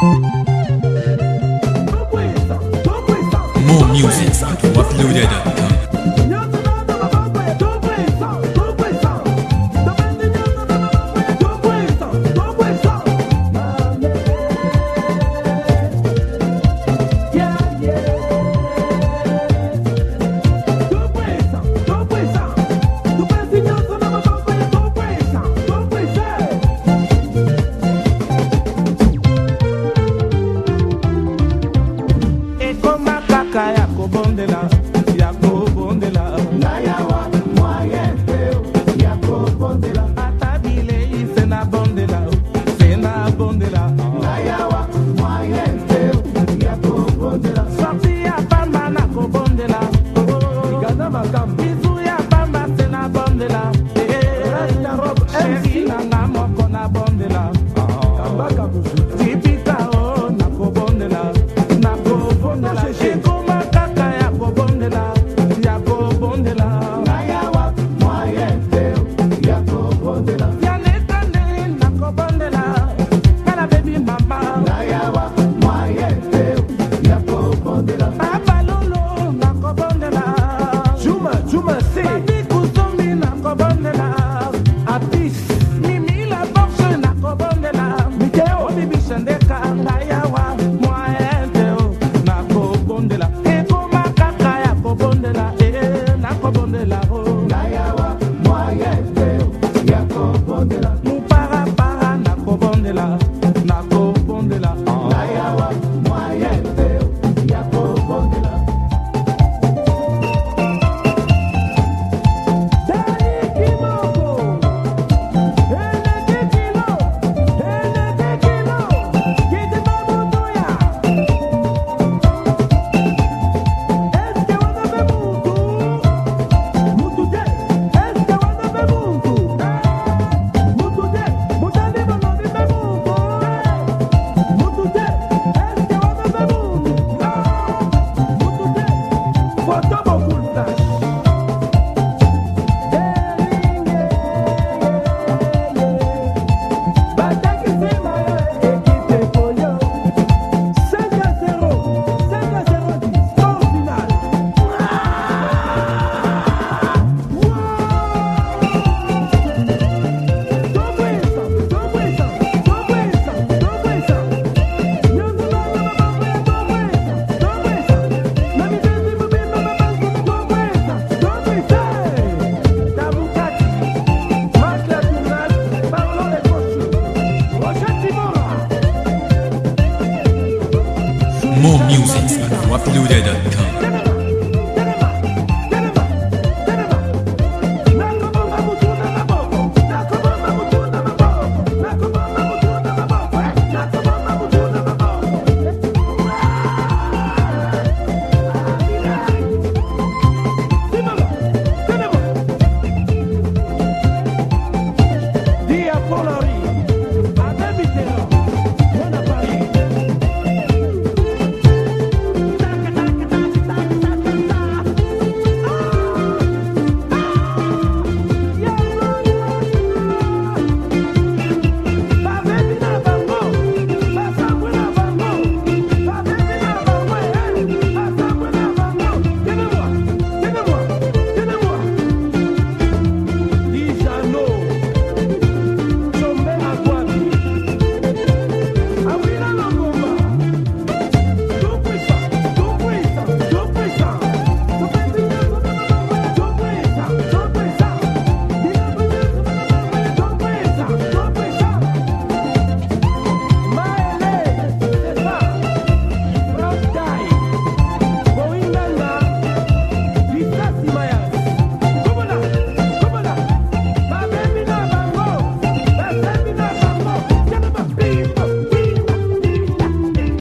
More music. At WhatLuda.com de la More music at wapduda.com.